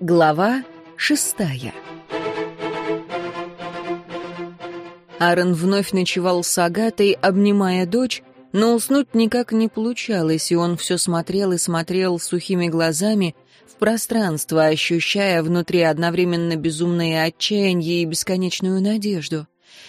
Глава шестая Аарон вновь ночевал с Агатой, обнимая дочь, но уснуть никак не получалось, и он все смотрел и смотрел сухими глазами в пространство, ощущая внутри одновременно безумное отчаяние и бесконечную надежду.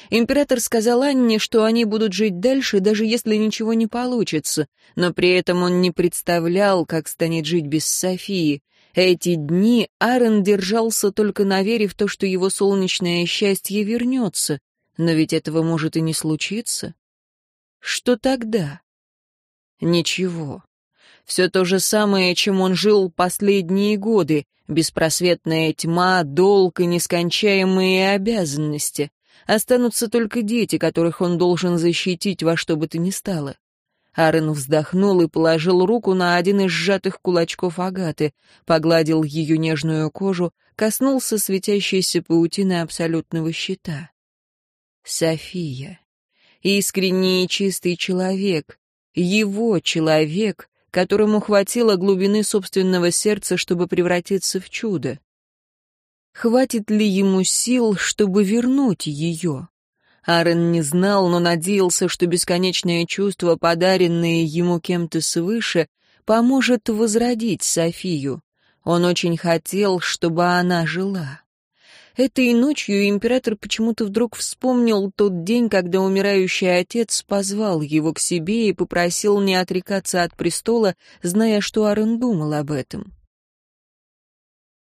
Император сказал Анне, что они будут жить дальше, даже если ничего не получится, но при этом он не представлял, как станет жить без Софии. Эти дни Аарон держался только на вере в то, что его солнечное счастье вернется, но ведь этого может и не случиться. Что тогда? Ничего. Все то же самое, чем он жил последние годы. Беспросветная тьма, долг и нескончаемые обязанности. Останутся только дети, которых он должен защитить во что бы то ни стало. Аарон вздохнул и положил руку на один из сжатых кулачков Агаты, погладил ее нежную кожу, коснулся светящейся паутины абсолютного щита. София. Искренний и чистый человек. Его человек, которому хватило глубины собственного сердца, чтобы превратиться в чудо. Хватит ли ему сил, чтобы вернуть ее? Аарон не знал, но надеялся, что бесконечное чувство, подаренное ему кем-то свыше, поможет возродить Софию. Он очень хотел, чтобы она жила. Этой ночью император почему-то вдруг вспомнил тот день, когда умирающий отец позвал его к себе и попросил не отрекаться от престола, зная, что Аарон думал об этом.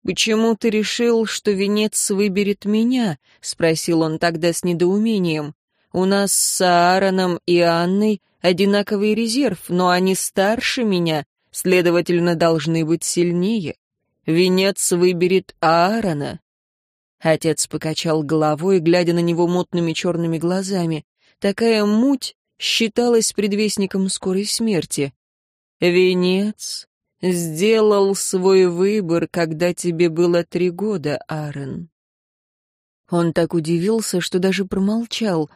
«Почему ты решил, что венец выберет меня?» — спросил он тогда с недоумением. «У нас с Аароном и Анной одинаковый резерв, но они старше меня, следовательно, должны быть сильнее. Венец выберет Аарона». Отец покачал головой, глядя на него мутными черными глазами. Такая муть считалась предвестником скорой смерти. «Венец сделал свой выбор, когда тебе было три года, Аарон». Он так удивился, что даже промолчал.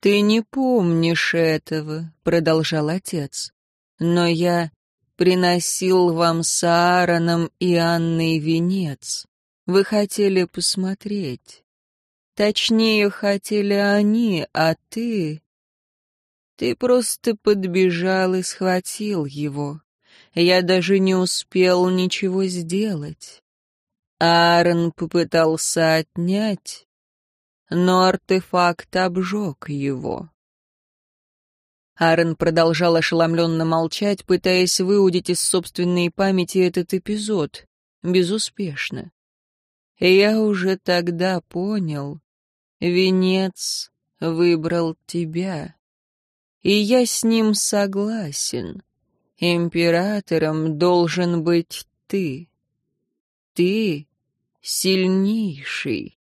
«Ты не помнишь этого», — продолжал отец. «Но я приносил вам с Аароном и Анной венец. Вы хотели посмотреть. Точнее, хотели они, а ты... Ты просто подбежал и схватил его. Я даже не успел ничего сделать. Аарон попытался отнять, но артефакт обжег его. Аарон продолжал ошеломленно молчать, пытаясь выудить из собственной памяти этот эпизод. Безуспешно. Я уже тогда понял, венец выбрал тебя. И я с ним согласен. Императором должен быть ты. Ты сильнейший.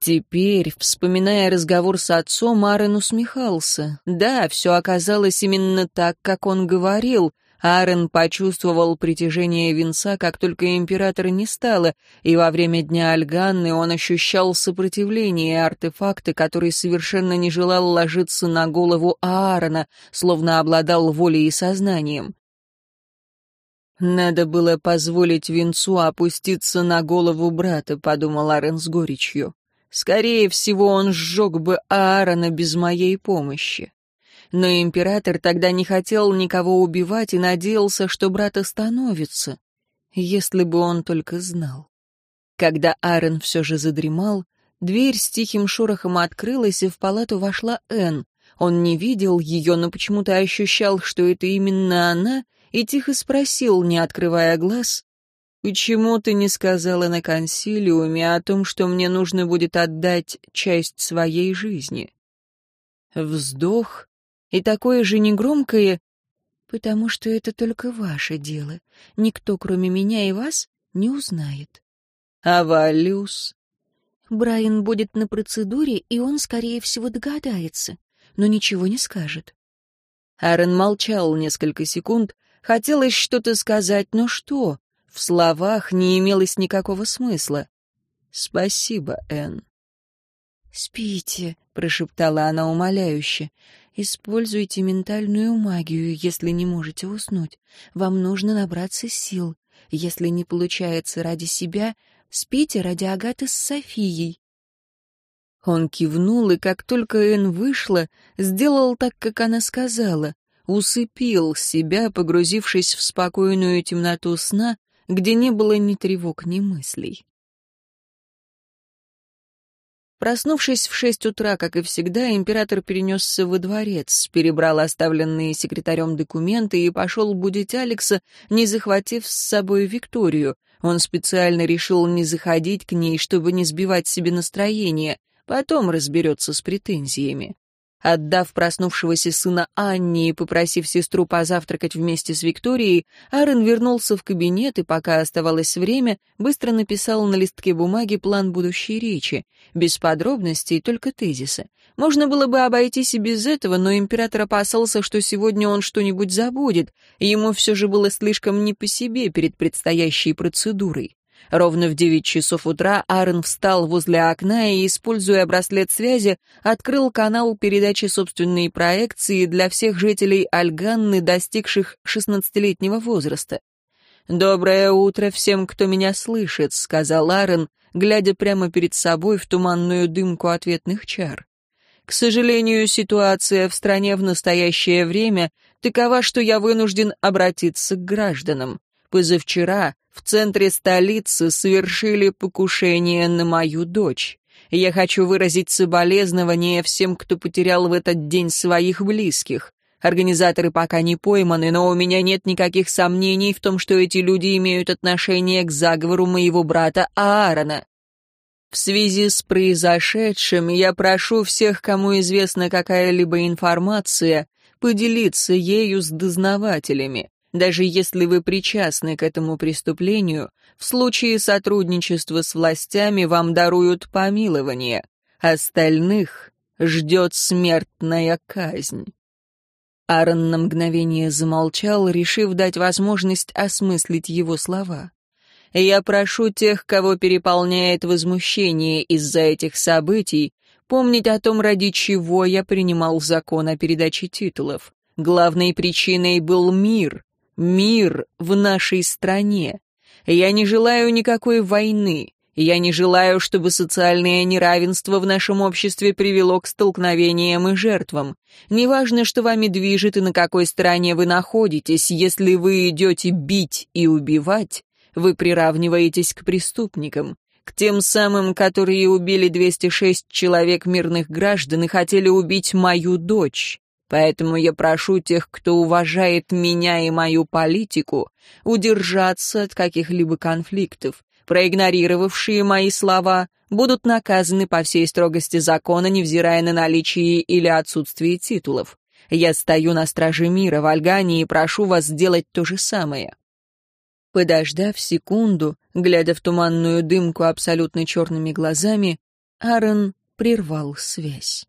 Теперь, вспоминая разговор с отцом, Арен усмехался. Да, все оказалось именно так, как он говорил — Аарон почувствовал притяжение венца, как только императора не стало, и во время Дня Альганны он ощущал сопротивление артефакта, который совершенно не желал ложиться на голову Аарона, словно обладал волей и сознанием. «Надо было позволить венцу опуститься на голову брата», — подумал Аарон с горечью. «Скорее всего, он сжег бы Аарона без моей помощи» но император тогда не хотел никого убивать и надеялся, что брат остановится, если бы он только знал. Когда Аарон все же задремал, дверь с тихим шорохом открылась, и в палату вошла Энн. Он не видел ее, но почему-то ощущал, что это именно она, и тихо спросил, не открывая глаз, «Почему ты не сказала на консилиуме о том, что мне нужно будет отдать часть своей жизни?» Вздох, и такое же негромкое «Потому что это только ваше дело. Никто, кроме меня и вас, не узнает». «А Валюс?» «Брайан будет на процедуре, и он, скорее всего, догадается, но ничего не скажет». Аарон молчал несколько секунд, хотелось что-то сказать, но что? В словах не имелось никакого смысла. «Спасибо, Энн». «Спите», — прошептала она умоляюще. Используйте ментальную магию, если не можете уснуть. Вам нужно набраться сил. Если не получается ради себя, спите ради Агаты с Софией. Он кивнул, и как только Эн вышла, сделал так, как она сказала, усыпил себя, погрузившись в спокойную темноту сна, где не было ни тревог, ни мыслей. Проснувшись в шесть утра, как и всегда, император перенесся во дворец, перебрал оставленные секретарем документы и пошел будить Алекса, не захватив с собой Викторию. Он специально решил не заходить к ней, чтобы не сбивать себе настроение, потом разберется с претензиями. Отдав проснувшегося сына Анне и попросив сестру позавтракать вместе с Викторией, Аарон вернулся в кабинет и, пока оставалось время, быстро написал на листке бумаги план будущей речи, без подробностей, только тезисы. Можно было бы обойтись и без этого, но император опасался, что сегодня он что-нибудь забудет, ему все же было слишком не по себе перед предстоящей процедурой. Ровно в девять часов утра Аарон встал возле окна и, используя браслет связи, открыл канал передачи собственной проекции для всех жителей Альганны, достигших шестнадцатилетнего возраста. «Доброе утро всем, кто меня слышит», — сказал Аарон, глядя прямо перед собой в туманную дымку ответных чар. «К сожалению, ситуация в стране в настоящее время такова, что я вынужден обратиться к гражданам. Позавчера в центре столицы совершили покушение на мою дочь. Я хочу выразить соболезнования всем, кто потерял в этот день своих близких. Организаторы пока не пойманы, но у меня нет никаких сомнений в том, что эти люди имеют отношение к заговору моего брата Аарона. В связи с произошедшим я прошу всех, кому известна какая-либо информация, поделиться ею с дознавателями. Даже если вы причастны к этому преступлению, в случае сотрудничества с властями вам даруют помилование. Остальных ждет смертная казнь. Аарон на мгновение замолчал, решив дать возможность осмыслить его слова. «Я прошу тех, кого переполняет возмущение из-за этих событий, помнить о том, ради чего я принимал закон о передаче титулов. Главной причиной был мир, мир в нашей стране. Я не желаю никакой войны. Я не желаю, чтобы социальное неравенство в нашем обществе привело к столкновениям и жертвам. Неважно, что вами движет и на какой стороне вы находитесь, если вы идете бить и убивать, вы приравниваетесь к преступникам, к тем самым, которые убили 206 человек мирных граждан и хотели убить мою дочь. Поэтому я прошу тех, кто уважает меня и мою политику, удержаться от каких-либо конфликтов. Проигнорировавшие мои слова будут наказаны по всей строгости закона, невзирая на наличие или отсутствие титулов. Я стою на страже мира в Альгане и прошу вас сделать то же самое». Подождав секунду, глядя в туманную дымку абсолютно черными глазами, Аарон прервал связь.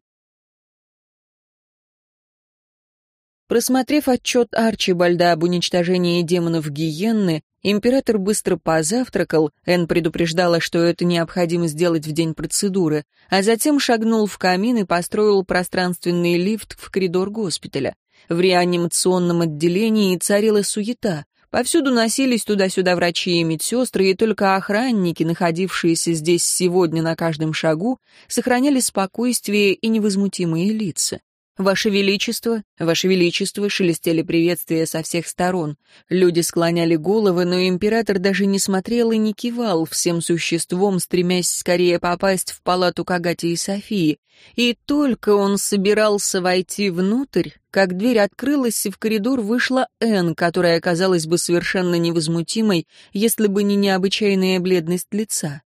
Просмотрев отчет Арчибальда об уничтожении демонов Гиенны, император быстро позавтракал, Энн предупреждала, что это необходимо сделать в день процедуры, а затем шагнул в камин и построил пространственный лифт в коридор госпиталя. В реанимационном отделении царила суета. Повсюду носились туда-сюда врачи и медсестры, и только охранники, находившиеся здесь сегодня на каждом шагу, сохраняли спокойствие и невозмутимые лица. «Ваше Величество, Ваше Величество!» шелестели приветствия со всех сторон. Люди склоняли головы, но император даже не смотрел и не кивал всем существом, стремясь скорее попасть в палату Кагати и Софии. И только он собирался войти внутрь, как дверь открылась, и в коридор вышла Энн, которая казалась бы совершенно невозмутимой, если бы не необычайная бледность лица.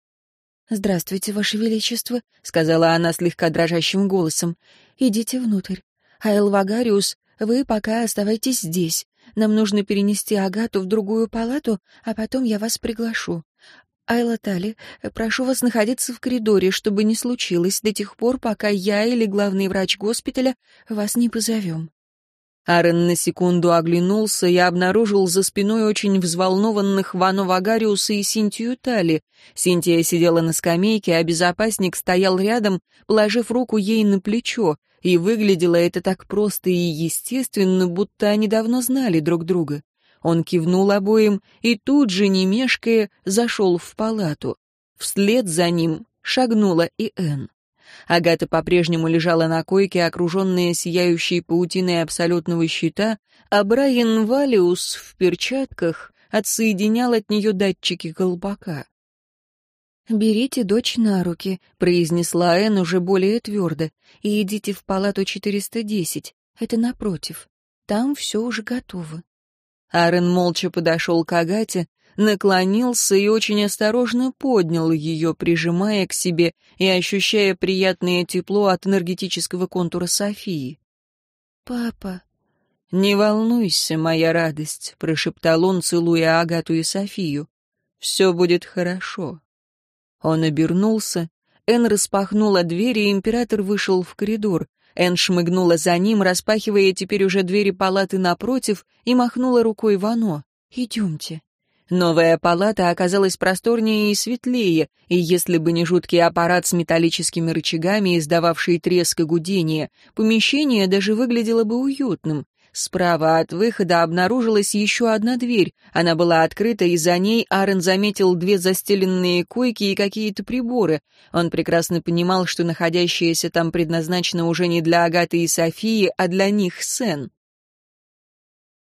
«Здравствуйте, Ваше Величество», — сказала она слегка дрожащим голосом. «Идите внутрь. А Элвагариус, вы пока оставайтесь здесь. Нам нужно перенести Агату в другую палату, а потом я вас приглашу. Айла Тали, прошу вас находиться в коридоре, чтобы не случилось до тех пор, пока я или главный врач госпиталя вас не позовем». Аарон на секунду оглянулся и обнаружил за спиной очень взволнованных Вану Вагариуса и Синтию Тали. Синтия сидела на скамейке, а безопасник стоял рядом, положив руку ей на плечо, и выглядело это так просто и естественно, будто они давно знали друг друга. Он кивнул обоим и тут же, не мешкая, зашел в палату. Вслед за ним шагнула и Энн. Агата по-прежнему лежала на койке, окруженная сияющей паутиной абсолютного щита, а Брайан Валиус в перчатках отсоединял от нее датчики колпака. «Берите дочь на руки», — произнесла Энн уже более твердо, «и идите в палату 410, это напротив. Там все уже готово». Аарон молча подошел к Агате, наклонился и очень осторожно поднял ее, прижимая к себе и ощущая приятное тепло от энергетического контура Софии. «Папа...» «Не волнуйся, моя радость», — прошептал он, целуя Агату и Софию. «Все будет хорошо». Он обернулся, Эн распахнула дверь, и император вышел в коридор. Эн шмыгнула за ним, распахивая теперь уже двери палаты напротив, и махнула рукой Вано. «Идемте». Новая палата оказалась просторнее и светлее, и если бы не жуткий аппарат с металлическими рычагами, издававший треск и гудение, помещение даже выглядело бы уютным. Справа от выхода обнаружилась еще одна дверь. Она была открыта, и за ней Аарон заметил две застеленные койки и какие-то приборы. Он прекрасно понимал, что находящееся там предназначено уже не для Агаты и Софии, а для них Сен.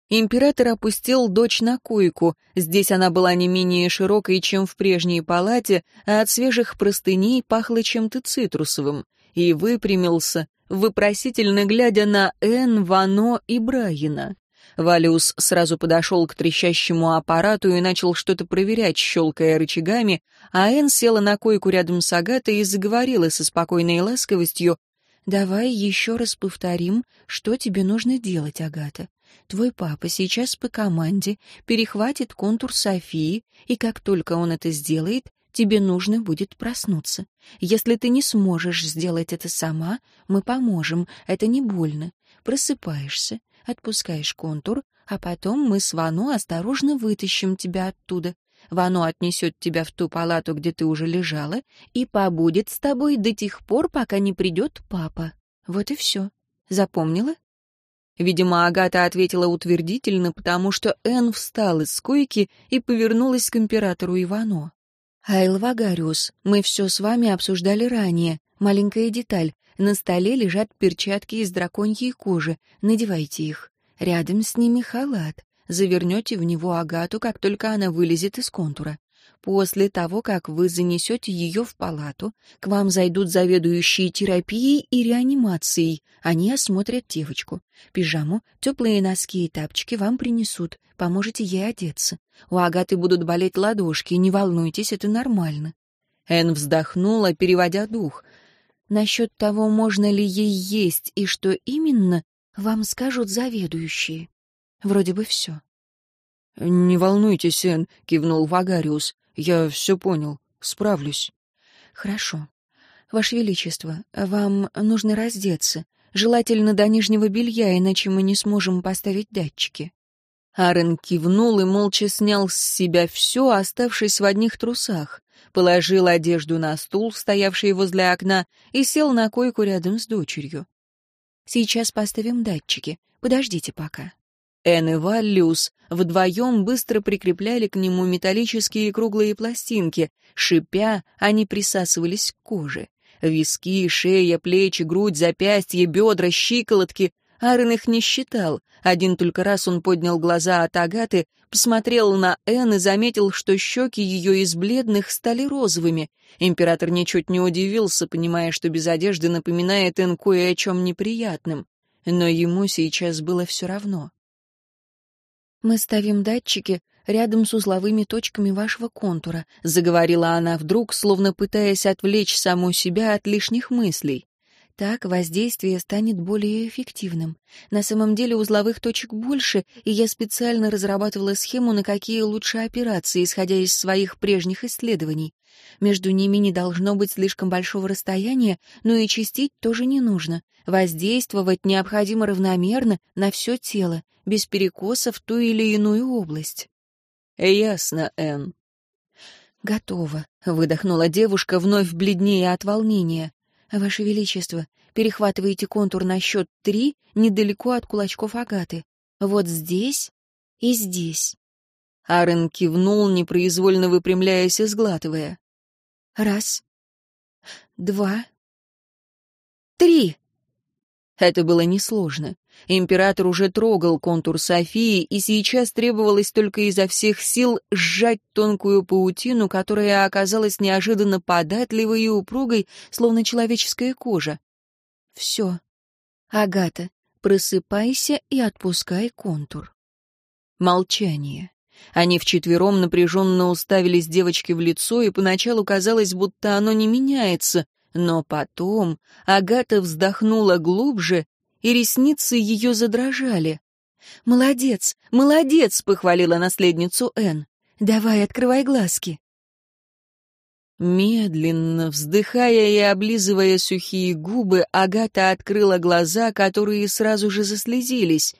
Император опустил дочь на койку. Здесь она была не менее широкой, чем в прежней палате, а от свежих простыней пахло чем-то цитрусовым. И выпрямился, вопросительно глядя на Эн, Вано и Брайена. Валиус сразу подошел к трещащему аппарату и начал что-то проверять, щелкая рычагами, а Эн села на койку рядом с Агатой и заговорила со спокойной ласковостью. «Давай еще раз повторим, что тебе нужно делать, Агата. Твой папа сейчас по команде перехватит контур Софии, и как только он это сделает, тебе нужно будет проснуться. Если ты не сможешь сделать это сама, мы поможем, это не больно. Просыпаешься, отпускаешь контур, а потом мы с Вану осторожно вытащим тебя оттуда. Вану отнесет тебя в ту палату, где ты уже лежала, и побудет с тобой до тех пор, пока не придет папа. Вот и все. Запомнила? Видимо, Агата ответила утвердительно, потому что Энн встал из койки и повернулась к императору Ивано. «Айл Вагариус, мы все с вами обсуждали ранее. Маленькая деталь. На столе лежат перчатки из драконьей кожи. Надевайте их. Рядом с ними халат. Завернете в него Агату, как только она вылезет из контура. После того, как вы занесете ее в палату, к вам зайдут заведующие терапией и реанимацией. Они осмотрят девочку. Пижаму, теплые носки и тапочки вам принесут. Поможете ей одеться. У Агаты будут болеть ладошки. Не волнуйтесь, это нормально. Эн вздохнула, переводя дух. Насчет того, можно ли ей есть и что именно, вам скажут заведующие. Вроде бы все. «Не волнуйтесь, Эн», — кивнул Вагариус. Я все понял. Справлюсь. Хорошо. Ваше Величество, вам нужно раздеться. Желательно до нижнего белья, иначе мы не сможем поставить датчики. Аарон кивнул и молча снял с себя все, оставшись в одних трусах. Положил одежду на стул, стоявший возле окна, и сел на койку рядом с дочерью. «Сейчас поставим датчики. Подождите пока». Энн и Валлиус вдвоем быстро прикрепляли к нему металлические круглые пластинки. Шипя, они присасывались к коже. Виски, шея, плечи, грудь, запястья, бедра, щиколотки. Аарон их не считал. Один только раз он поднял глаза от Агаты, посмотрел на Энн и заметил, что щеки ее из бледных стали розовыми. Император ничуть не удивился, понимая, что без одежды напоминает Энн кое о чем неприятном. Но ему сейчас было все равно. «Мы ставим датчики рядом с узловыми точками вашего контура», заговорила она вдруг, словно пытаясь отвлечь саму себя от лишних мыслей. Так воздействие станет более эффективным. На самом деле узловых точек больше, и я специально разрабатывала схему, на какие лучше операции, исходя из своих прежних исследований. Между ними не должно быть слишком большого расстояния, но и чистить тоже не нужно. Воздействовать необходимо равномерно на все тело, без перекоса в ту или иную область. «Ясно, Энн». «Готово», — выдохнула девушка, вновь бледнее от волнения. «Ваше Величество, перехватывайте контур на счет три недалеко от кулачков Агаты. Вот здесь и здесь». Арен кивнул, непроизвольно выпрямляясь и сглатывая. «Раз, два, три!» Это было несложно. Император уже трогал контур Софии, и сейчас требовалось только изо всех сил сжать тонкую паутину, которая оказалась неожиданно податливой и упругой, словно человеческая кожа. «Все. Агата, просыпайся и отпускай контур». Молчание. Они вчетвером напряженно уставились девочке в лицо, и поначалу казалось, будто оно не меняется, но потом Агата вздохнула глубже, и ресницы ее задрожали. «Молодец, молодец!» — похвалила наследницу Энн. «Давай, открывай глазки». Медленно, вздыхая и облизывая сухие губы, Агата открыла глаза, которые сразу же заслезились.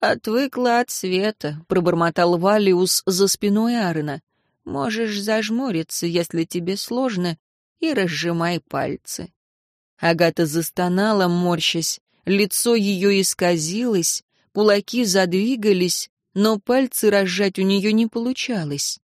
«Отвыкла от света», — пробормотал Валиус за спиной Арена. «Можешь зажмуриться, если тебе сложно, и разжимай пальцы». Агата застонала, морщась, лицо ее исказилось, кулаки задвигались, но пальцы разжать у нее не получалось.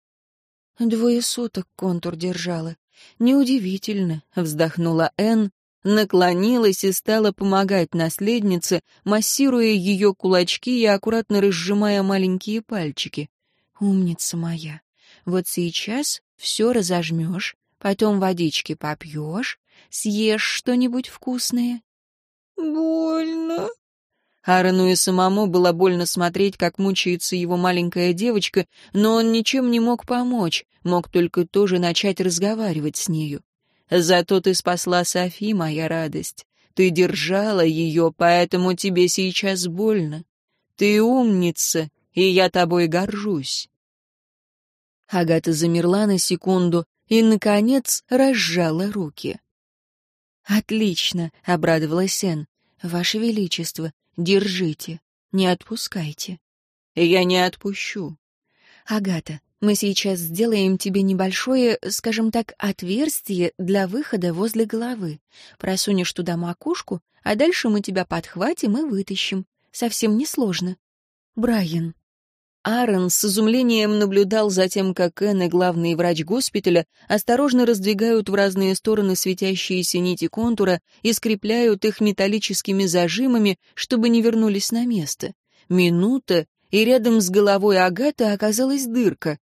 «Двое суток контур держала. Неудивительно», — вздохнула Энн, наклонилась и стала помогать наследнице, массируя ее кулачки и аккуратно разжимая маленькие пальчики. «Умница моя. Вот сейчас все разожмешь, потом водички попьешь, съешь что-нибудь вкусное». «Больно». Аарону и самому было больно смотреть, как мучается его маленькая девочка, но он ничем не мог помочь, мог только тоже начать разговаривать с нею. Зато ты спасла Софи, моя радость. Ты держала ее, поэтому тебе сейчас больно. Ты умница, и я тобой горжусь. Агата замерла на секунду и, наконец, разжала руки. «Отлично», — обрадовалась Энн. «Ваше Величество, держите, не отпускайте». «Я не отпущу». «Агата, мы сейчас сделаем тебе небольшое, скажем так, отверстие для выхода возле головы. Просунешь туда макушку, а дальше мы тебя подхватим и вытащим. Совсем несложно. Брайан». Аарон с изумлением наблюдал за тем, как Энн и главный врач госпиталя осторожно раздвигают в разные стороны светящиеся нити контура и скрепляют их металлическими зажимами, чтобы не вернулись на место. Минута, и рядом с головой Агаты оказалась дырка.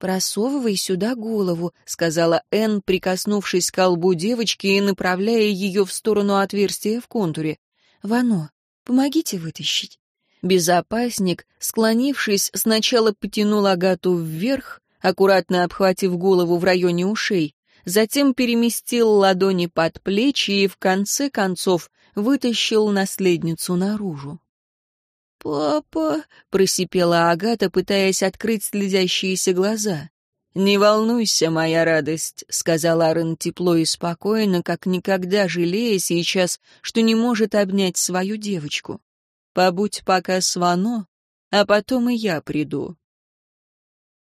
«Просовывай сюда голову», — сказала Энн, прикоснувшись к колбу девочки и направляя ее в сторону отверстия в контуре. «Вано, помогите вытащить». Безопасник, склонившись, сначала потянул Агату вверх, аккуратно обхватив голову в районе ушей, затем переместил ладони под плечи и, в конце концов, вытащил наследницу наружу. «Папа!» — просипела Агата, пытаясь открыть слезящиеся глаза. «Не волнуйся, моя радость», — сказал Аарон тепло и спокойно, как никогда жалея сейчас, что не может обнять свою девочку. «Побудь пока с Вано, а потом и я приду».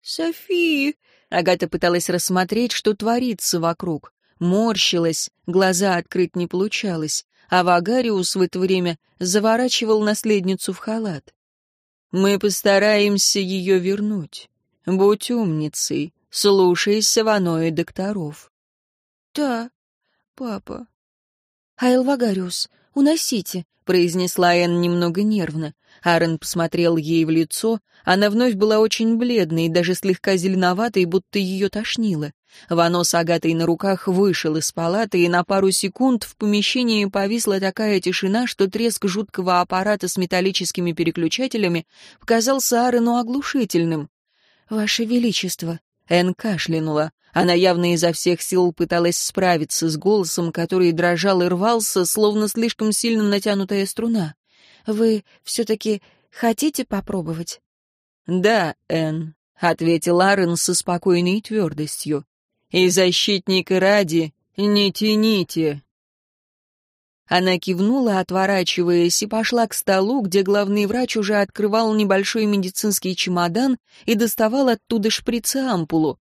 «Софи!» — Агата пыталась рассмотреть, что творится вокруг. Морщилась, глаза открыть не получалось а Вагариус в это время заворачивал наследницу в халат. «Мы постараемся ее вернуть. Будь умницей, слушайся Вано и докторов». «Да, папа». «Айл Вагариус, уносите», — произнесла Энн немного нервно. Аарон посмотрел ей в лицо, она вновь была очень бледной, даже слегка зеленоватой, будто ее тошнило. Вано с Агатой на руках вышел из палаты, и на пару секунд в помещении повисла такая тишина, что треск жуткого аппарата с металлическими переключателями показался Аарону оглушительным. «Ваше Величество!» Энн кашлянула. Она явно изо всех сил пыталась справиться с голосом, который дрожал и рвался, словно слишком сильно натянутая струна. «Вы все-таки хотите попробовать?» «Да, Энн», — ответил Аарон со спокойной твердостью. «И защитника ради не тяните». Она кивнула, отворачиваясь, и пошла к столу, где главный врач уже открывал небольшой медицинский чемодан и доставал оттуда шприц-ампулу.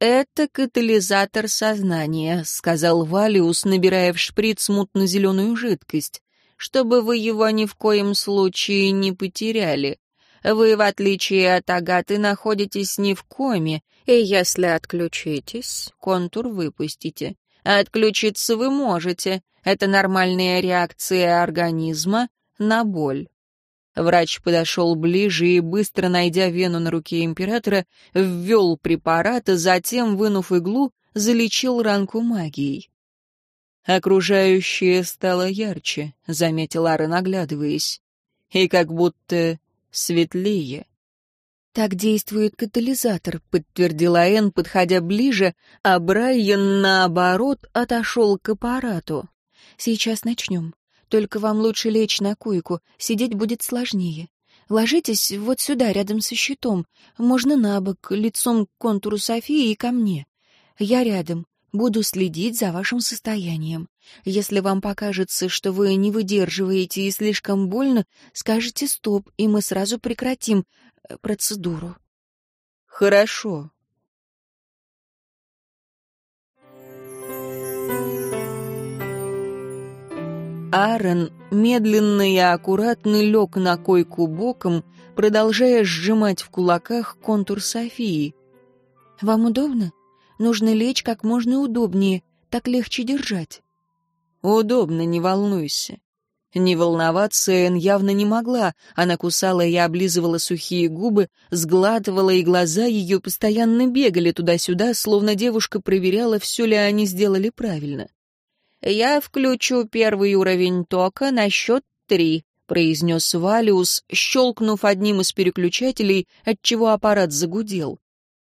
«Это катализатор сознания», — сказал Валиус, набирая в шприц мутно-зеленую жидкость, «чтобы вы его ни в коем случае не потеряли. Вы, в отличие от Агаты, находитесь не в коме, и если отключитесь, контур выпустите. Отключиться вы можете. Это нормальная реакция организма на боль. Врач подошел ближе и, быстро найдя вену на руке императора, ввел препарат, а затем, вынув иглу, залечил ранку магией. «Окружающее стало ярче», — заметил Аарон, оглядываясь, — «и как будто светлее». «Так действует катализатор», — подтвердила Энн, подходя ближе, а Брайан, наоборот, отошел к аппарату. «Сейчас начнем. Только вам лучше лечь на койку, сидеть будет сложнее. Ложитесь вот сюда, рядом со щитом. Можно на бок, лицом к контуру Софии и ко мне. Я рядом. Буду следить за вашим состоянием. Если вам покажется, что вы не выдерживаете и слишком больно, скажите «стоп», и мы сразу прекратим э, процедуру. «Хорошо», Аарон медленно и аккуратно лег на койку боком, продолжая сжимать в кулаках контур Софии. «Вам удобно? Нужно лечь как можно удобнее, так легче держать». «Удобно, не волнуйся». Не волноваться Эн явно не могла. Она кусала и облизывала сухие губы, сглатывала, и глаза ее постоянно бегали туда-сюда, словно девушка проверяла, все ли они сделали правильно. «Я включу первый уровень тока на счет три», — произнес Валиус, щелкнув одним из переключателей, отчего аппарат загудел.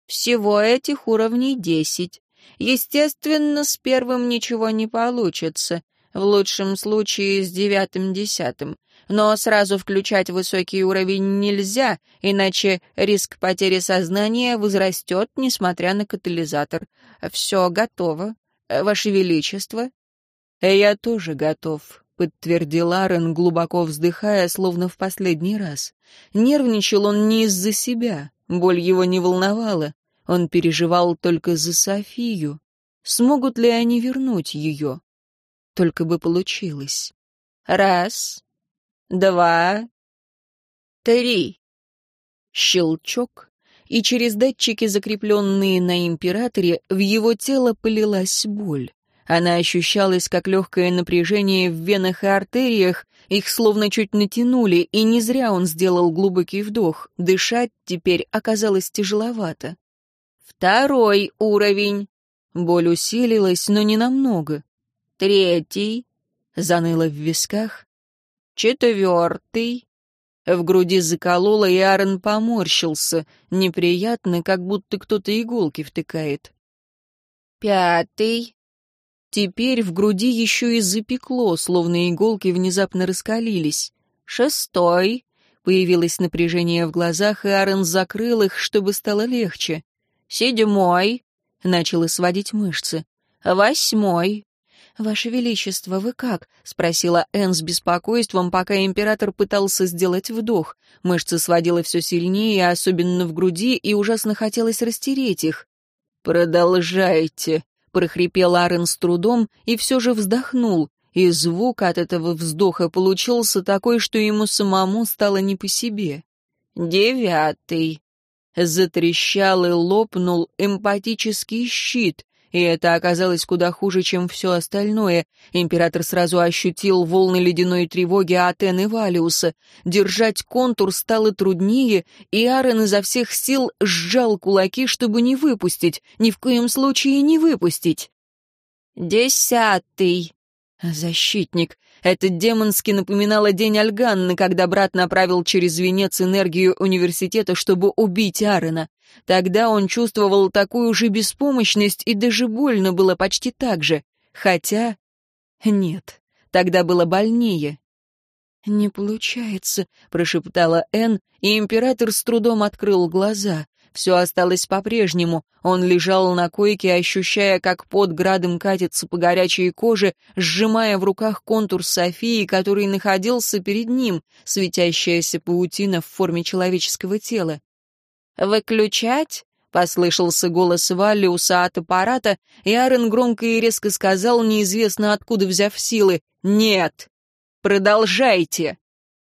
«Всего этих уровней десять. Естественно, с первым ничего не получится, в лучшем случае с девятым-десятым. Но сразу включать высокий уровень нельзя, иначе риск потери сознания возрастет, несмотря на катализатор. Все готово. Ваше Величество, «Я тоже готов», — подтвердил Аарон, глубоко вздыхая, словно в последний раз. Нервничал он не из-за себя, боль его не волновала. Он переживал только за Софию. Смогут ли они вернуть ее? Только бы получилось. Раз, два, три. Щелчок, и через датчики, закрепленные на императоре, в его тело полилась боль. Она ощущалась как легкое напряжение в венах и артериях, их словно чуть натянули, и не зря он сделал глубокий вдох. Дышать теперь оказалось тяжеловато. Второй уровень. Боль усилилась, но не намного. Третий. Заныло в висках. Четвертый. В груди закололо, и Аарон поморщился. Неприятно, как будто кто-то иголки втыкает. Пятый. Теперь в груди еще и запекло, словно иголки внезапно раскалились. «Шестой!» Появилось напряжение в глазах, и Аарон закрыл их, чтобы стало легче. «Седьмой!» — начало сводить мышцы. «Восьмой!» «Ваше Величество, вы как?» — спросила Энн с беспокойством, пока император пытался сделать вдох. Мышцы сводило все сильнее, особенно в груди, и ужасно хотелось растереть их. «Продолжайте», — прохрипел Арен с трудом и все же вздохнул, и звук от этого вздоха получился такой, что ему самому стало не по себе. «Девятый». Затрещал и лопнул эмпатический щит, и это оказалось куда хуже, чем все остальное. Император сразу ощутил волны ледяной тревоги Атен и Валиуса. Держать контур стало труднее, и Арен изо всех сил сжал кулаки, чтобы не выпустить, ни в коем случае не выпустить. «Десятый!» Защитник. Это демонски напоминало день Альганны, когда брат направил через венец энергию университета, чтобы убить Аарона. Тогда он чувствовал такую же беспомощность, и даже больно было почти так же. Хотя... Нет, тогда было больнее. «Не получается», — прошептала Энн, и император с трудом открыл глаза. Все осталось по-прежнему. Он лежал на койке, ощущая, как под градом катится по горячей коже, сжимая в руках контур Софии, который находился перед ним, светящаяся паутина в форме человеческого тела. «Выключать?» — послышался голос Валлиуса от аппарата, и Аарон громко и резко сказал, неизвестно откуда взяв силы, «Нет! Продолжайте!»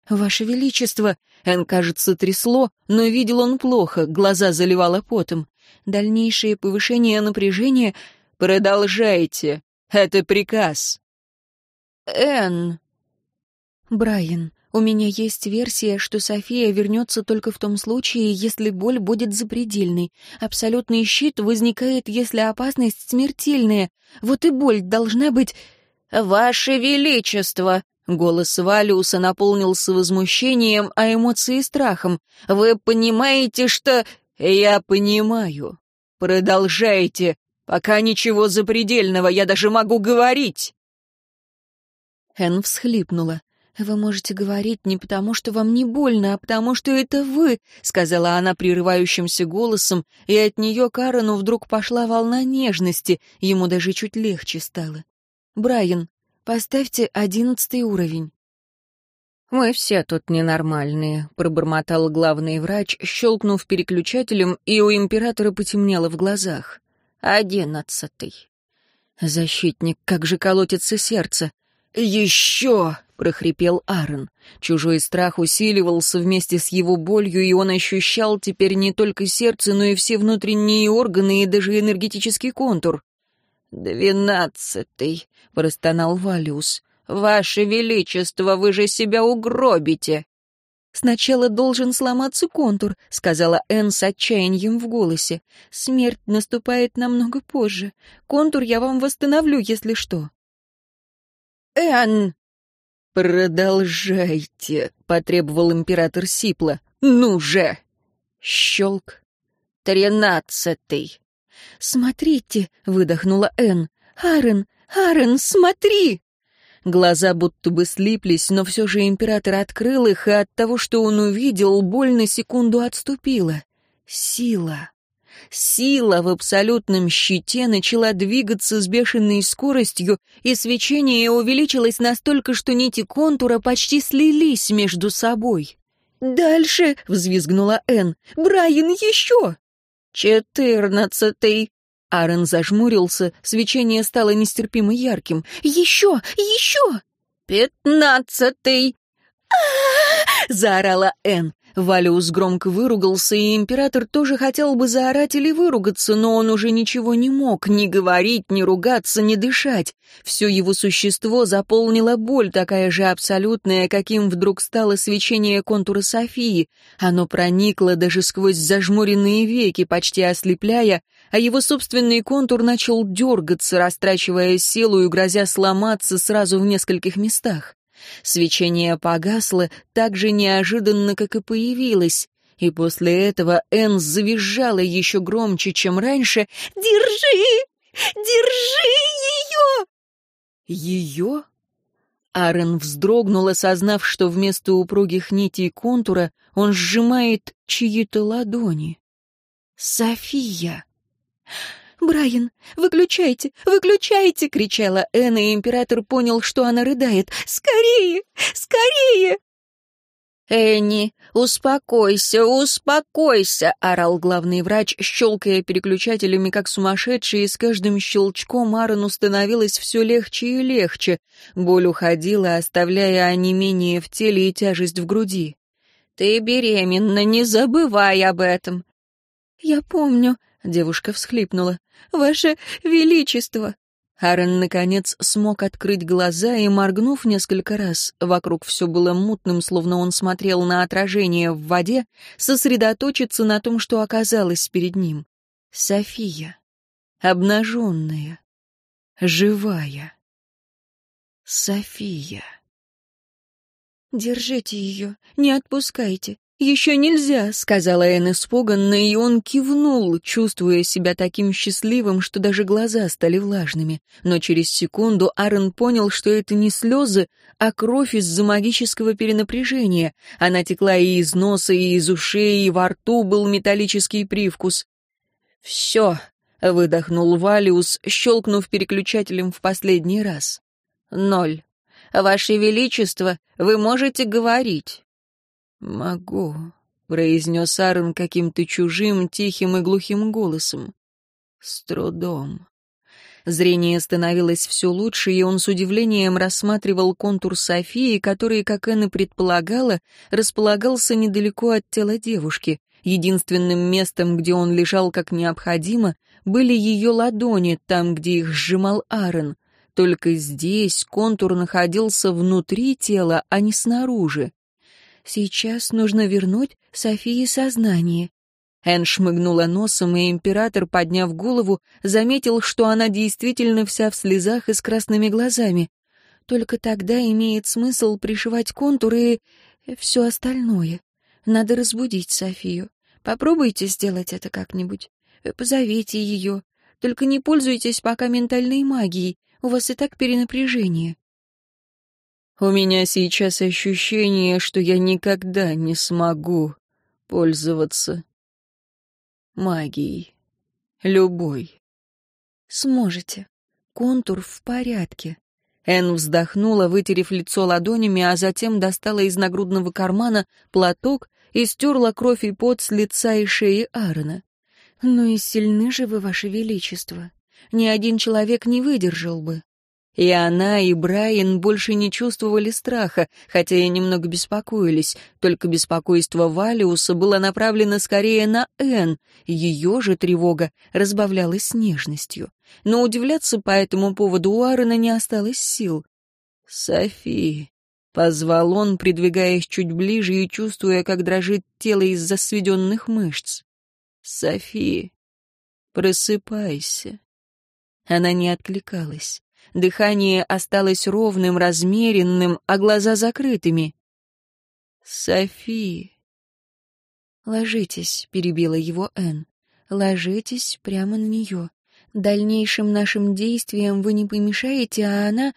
«Ваше Величество!» Эн, кажется, трясло, но видел он плохо, глаза заливало потом. Дальнейшее повышение напряжения... «Продолжайте! Это приказ!» «Энн...» «Брайан, у меня есть версия, что София вернется только в том случае, если боль будет запредельной. Абсолютный щит возникает, если опасность смертельная. Вот и боль должна быть... «Ваше Величество!» Голос Валиуса наполнился возмущением, а эмоции — страхом. «Вы понимаете, что...» «Я понимаю. Продолжайте. Пока ничего запредельного, я даже могу говорить». Эн всхлипнула. «Вы можете говорить не потому, что вам не больно, а потому, что это вы», — сказала она прерывающимся голосом, и от нее Карену вдруг пошла волна нежности, ему даже чуть легче стало. «Брайан, поставьте одиннадцатый уровень». «Мы все тут ненормальные», — пробормотал главный врач, щелкнув переключателем, и у императора потемнело в глазах. «Одиннадцатый». «Защитник, как же колотится сердце!» «Еще!» — прохрипел Аарон. Чужой страх усиливался вместе с его болью, и он ощущал теперь не только сердце, но и все внутренние органы и даже энергетический контур. «Двенадцатый», — простонал Валиус. «Ваше Величество, вы же себя угробите!» «Сначала должен сломаться контур», — сказала Энн с отчаянием в голосе. «Смерть наступает намного позже. Контур я вам восстановлю, если что». «Энн!» «Продолжайте», — потребовал император Сипла. «Ну же!» Щелк. «Тринадцатый». «Смотрите!» — выдохнула Энн. «Аарон! Аарон, смотри!» Глаза будто бы слиплись, но все же император открыл их, и от того, что он увидел, боль на секунду отступила. Сила. Сила в абсолютном щите начала двигаться с бешеной скоростью, и свечение увеличилось настолько, что нити контура почти слились между собой. «Дальше!» — взвизгнула Энн. «Брайан, еще!» «Четырнадцатый!» Аарон зажмурился, свечение стало нестерпимо ярким. «Еще! Еще!» «Пятнадцатый!» заорала Энн. Валиус громко выругался, и император тоже хотел бы заорать или выругаться, но он уже ничего не мог, ни говорить, ни ругаться, ни дышать. Все его существо заполнила боль, такая же абсолютная, каким вдруг стало свечение контура Софии. Оно проникло даже сквозь зажмуренные веки, почти ослепляя, а его собственный контур начал дергаться, растрачивая силу и грозя сломаться сразу в нескольких местах. Свечение погасло так же неожиданно, как и появилось, и после этого Энн завизжала еще громче, чем раньше. «Держи! Держи ее!» «Ее?» Арен вздрогнул, осознав, что вместо упругих нитей контура он сжимает чьи-то ладони. «София!» «Брайан, выключайте, выключайте!» — кричала Энна, и император понял, что она рыдает. «Скорее! Скорее!» «Энни, успокойся, успокойся!» — орал главный врач, щелкая переключателями как сумасшедший, и с каждым щелчком Аарону становилось все легче и легче. Боль уходила, оставляя онемение в теле и тяжесть в груди. «Ты беременна, не забывай об этом!» «Я помню», — девушка всхлипнула. «Ваше Величество!» Аарон, наконец, смог открыть глаза и, моргнув несколько раз, вокруг все было мутным, словно он смотрел на отражение в воде, сосредоточиться на том, что оказалось перед ним. София. Обнаженная. Живая. София. «Держите ее, не отпускайте. «Еще нельзя», — сказала Энн испуганно, и он кивнул, чувствуя себя таким счастливым, что даже глаза стали влажными. Но через секунду Аарон понял, что это не слезы, а кровь из-за магического перенапряжения. Она текла и из носа, и из ушей, и во рту был металлический привкус. «Все», — выдохнул Валиус, щелкнув переключателем в последний раз. «Ноль. Ваше Величество, вы можете говорить». «Могу», — произнес Аарон каким-то чужим, тихим и глухим голосом. «С трудом». Зрение становилось все лучше, и он с удивлением рассматривал контур Софии, который, как Энна предполагала, располагался недалеко от тела девушки. Единственным местом, где он лежал как необходимо, были ее ладони, там, где их сжимал Аарон. Только здесь контур находился внутри тела, а не снаружи. Сейчас нужно вернуть Софии сознание. Энн шмыгнула носом, и император, подняв голову, заметил, что она действительно вся в слезах и с красными глазами. Только тогда имеет смысл пришивать контуры и все остальное. Надо разбудить Софию. Попробуйте сделать это как-нибудь. Позовите ее. Только не пользуйтесь пока ментальной магией. У вас и так перенапряжение. У меня сейчас ощущение, что я никогда не смогу пользоваться магией. Любой. Сможете. Контур в порядке. Энн вздохнула, вытерев лицо ладонями, а затем достала из нагрудного кармана платок и стерла кровь и пот с лица и шеи Аарона. «Ну и сильны же вы, ваше величество. Ни один человек не выдержал бы. И она, и Брайан больше не чувствовали страха, хотя и немного беспокоились. Только беспокойство Валиуса было направлено скорее на Энн. Ее же тревога разбавлялась нежностью. Но удивляться по этому поводу у Аарона не осталось сил. «Софи», — позвал он, придвигаясь чуть ближе и чувствуя, как дрожит тело из-за сведенных мышц. «Софи, просыпайся». Она не откликалась. Дыхание осталось ровным, размеренным, а глаза закрытыми. «Софи!» «Ложитесь», — перебила его Энн. «Ложитесь прямо на нее. Дальнейшим нашим действиям вы не помешаете, а она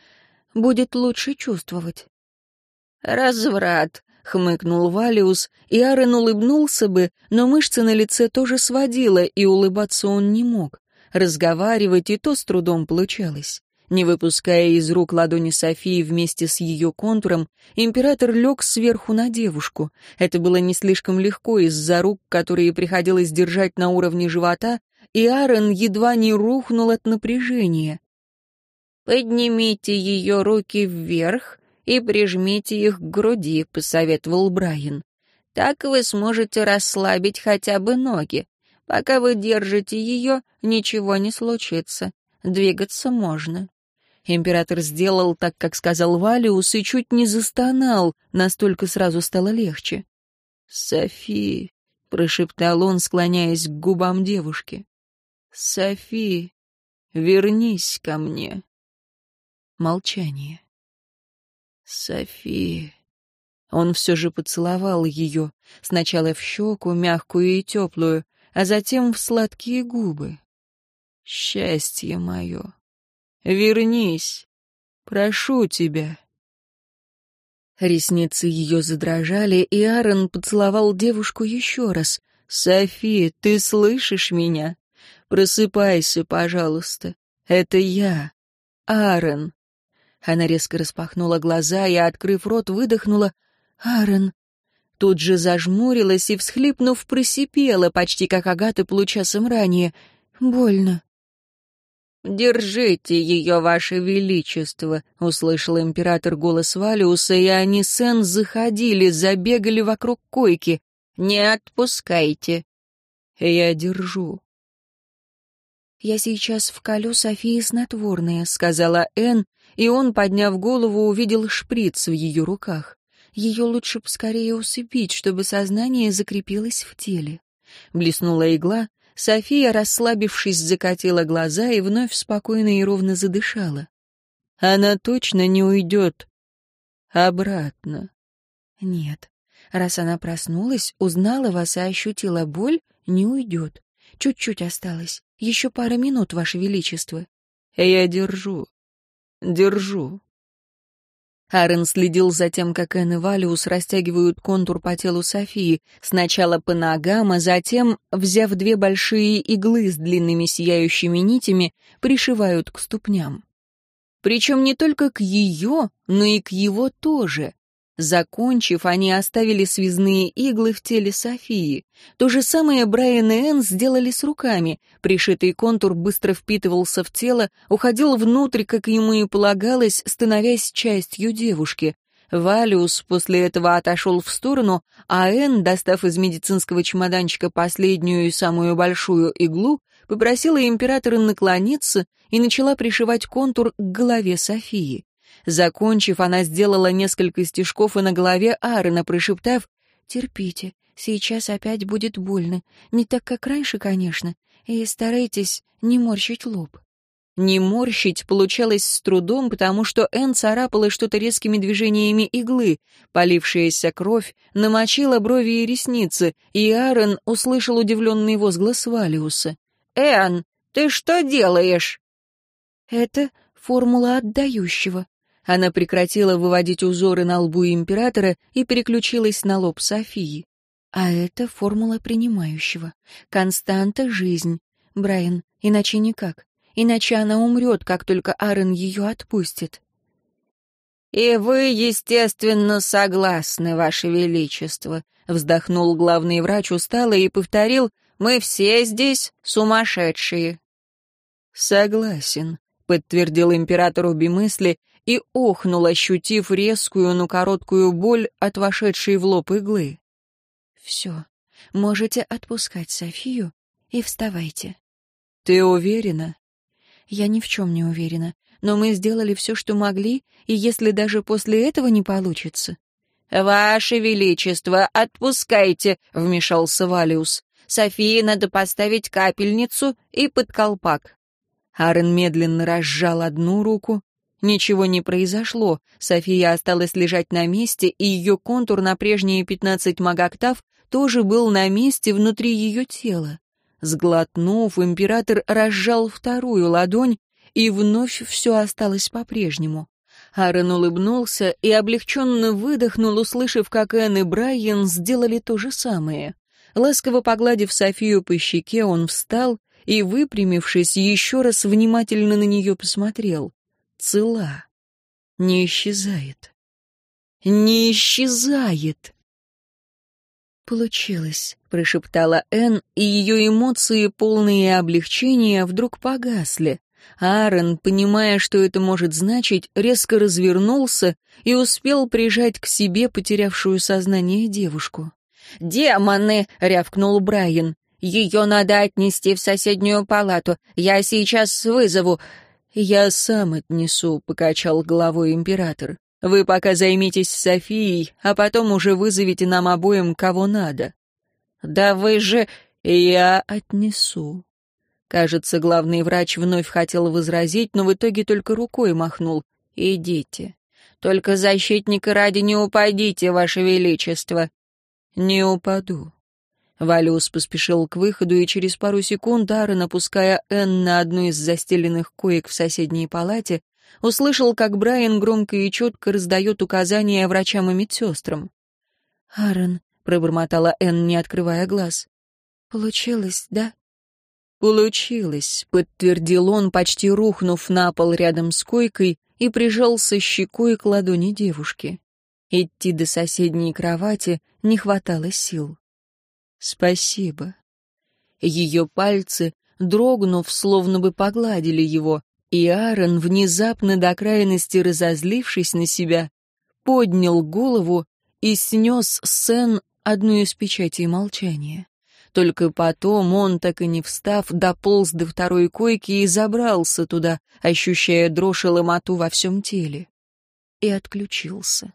будет лучше чувствовать». «Разврат», — хмыкнул Валиус, и Арен улыбнулся бы, но мышцы на лице тоже сводило, и улыбаться он не мог. Разговаривать и то с трудом получалось. Не выпуская из рук ладони Софии вместе с ее контуром, император лег сверху на девушку. Это было не слишком легко из-за рук, которые приходилось держать на уровне живота, и Аарон едва не рухнул от напряжения. «Поднимите ее руки вверх и прижмите их к груди», — посоветовал Брайан. «Так вы сможете расслабить хотя бы ноги. Пока вы держите ее, ничего не случится. Двигаться можно». Император сделал так, как сказал Валиус, и чуть не застонал, настолько сразу стало легче. «Софи», — прошептал он, склоняясь к губам девушки. «Софи, вернись ко мне». Молчание. «Софи...» Он все же поцеловал ее, сначала в щеку, мягкую и теплую, а затем в сладкие губы. «Счастье мое!» Вернись. Прошу тебя». Ресницы ее задрожали, и Аарон поцеловал девушку еще раз. «Софи, ты слышишь меня? Просыпайся, пожалуйста. Это я, Аарон». Она резко распахнула глаза и, открыв рот, выдохнула «Аарон». Тут же зажмурилась и, всхлипнув, просипела, почти как Агата получасом ранее. «Больно». «Держите ее, ваше величество», — услышал император голос Валиуса, и они с заходили, забегали вокруг койки. «Не отпускайте». «Я держу». «Я сейчас вколю Софии снотворное», — сказала Энн, и он, подняв голову, увидел шприц в ее руках. Ее лучше скорее усыпить, чтобы сознание закрепилось в теле. Блеснула игла, София, расслабившись, закатила глаза и вновь спокойно и ровно задышала. Она точно не уйдет обратно. Нет. Раз она проснулась, узнала вас и ощутила боль, не уйдет. Чуть-чуть осталось. Еще пара минут, Ваше Величество. Я держу. Держу. Аарон следил за тем, как Энн и Валиус растягивают контур по телу Софии, сначала по ногам, а затем, взяв две большие иглы с длинными сияющими нитями, пришивают к ступням. Причем не только к ее, но и к его тоже. Закончив, они оставили связные иглы в теле Софии. То же самое Брайан и Энн сделали с руками. Пришитый контур быстро впитывался в тело, уходил внутрь, как ему и полагалось, становясь частью девушки. Валиус после этого отошел в сторону, а Энн, достав из медицинского чемоданчика последнюю и самую большую иглу, попросила императора наклониться и начала пришивать контур к голове Софии. Закончив, она сделала несколько стежков и на голове Аарона, прошептав «Терпите, сейчас опять будет больно. Не так, как раньше, конечно. И старайтесь не морщить лоб». Не морщить получалось с трудом, потому что Энн царапала что-то резкими движениями иглы. Полившаяся кровь намочила брови и ресницы, и Аарон услышал удивленный возглас Валиуса. «Энн, ты что делаешь?» «Это формула отдающего. Она прекратила выводить узоры на лбу императора и переключилась на лоб Софии. А это формула принимающего. Константа — жизнь. Брайан, иначе никак. Иначе она умрет, как только Аарон ее отпустит. «И вы, естественно, согласны, Ваше Величество», — вздохнул главный врач устало и повторил, «Мы все здесь сумасшедшие». «Согласен», — подтвердил император обе мысли и охнул, ощутив резкую, но короткую боль от вошедшей в лоб иглы. «Все, можете отпускать Софию и вставайте». «Ты уверена?» «Я ни в чем не уверена, но мы сделали все, что могли, и если даже после этого не получится...» «Ваше Величество, отпускайте», — вмешался Валиус. «Софии надо поставить капельницу и под колпак». Аарон медленно разжал одну руку, Ничего не произошло, София осталась лежать на месте, и ее контур на прежние пятнадцать магоктав тоже был на месте внутри ее тела. Сглотнув, император разжал вторую ладонь, и вновь все осталось по-прежнему. Аарон улыбнулся и облегченно выдохнул, услышав, как Энн и Брайан сделали то же самое. Ласково погладив Софию по щеке, он встал и, выпрямившись, еще раз внимательно на нее посмотрел цела, не исчезает. Не исчезает. «Получилось», — прошептала Энн, и ее эмоции, полные облегчения, вдруг погасли. Аарон, понимая, что это может значить, резко развернулся и успел прижать к себе потерявшую сознание девушку. «Демоны!» — рявкнул Брайан. «Ее надо отнести в соседнюю палату. Я сейчас вызову...» «Я сам отнесу», — покачал головой император. «Вы пока займитесь Софией, а потом уже вызовите нам обоим, кого надо». «Да вы же...» «Я отнесу». Кажется, главный врач вновь хотел возразить, но в итоге только рукой махнул. «Идите. Только защитника ради не упадите, Ваше Величество». «Не упаду. Валиус поспешил к выходу, и через пару секунд Аарон, опуская Энн на одну из застеленных коек в соседней палате, услышал, как Брайан громко и четко раздает указания врачам и медсестрам. «Аарон», — пробормотала Энн, не открывая глаз. «Получилось, да?» «Получилось», — подтвердил он, почти рухнув на пол рядом с койкой и прижался щекой к ладони девушки. Идти до соседней кровати не хватало сил. «Спасибо». Ее пальцы, дрогнув, словно бы погладили его, и Аарон, внезапно до крайности разозлившись на себя, поднял голову и снес с одну из печатей молчания. Только потом он, так и не встав, дополз до второй койки и забрался туда, ощущая дрожь и ломоту во всем теле. И отключился.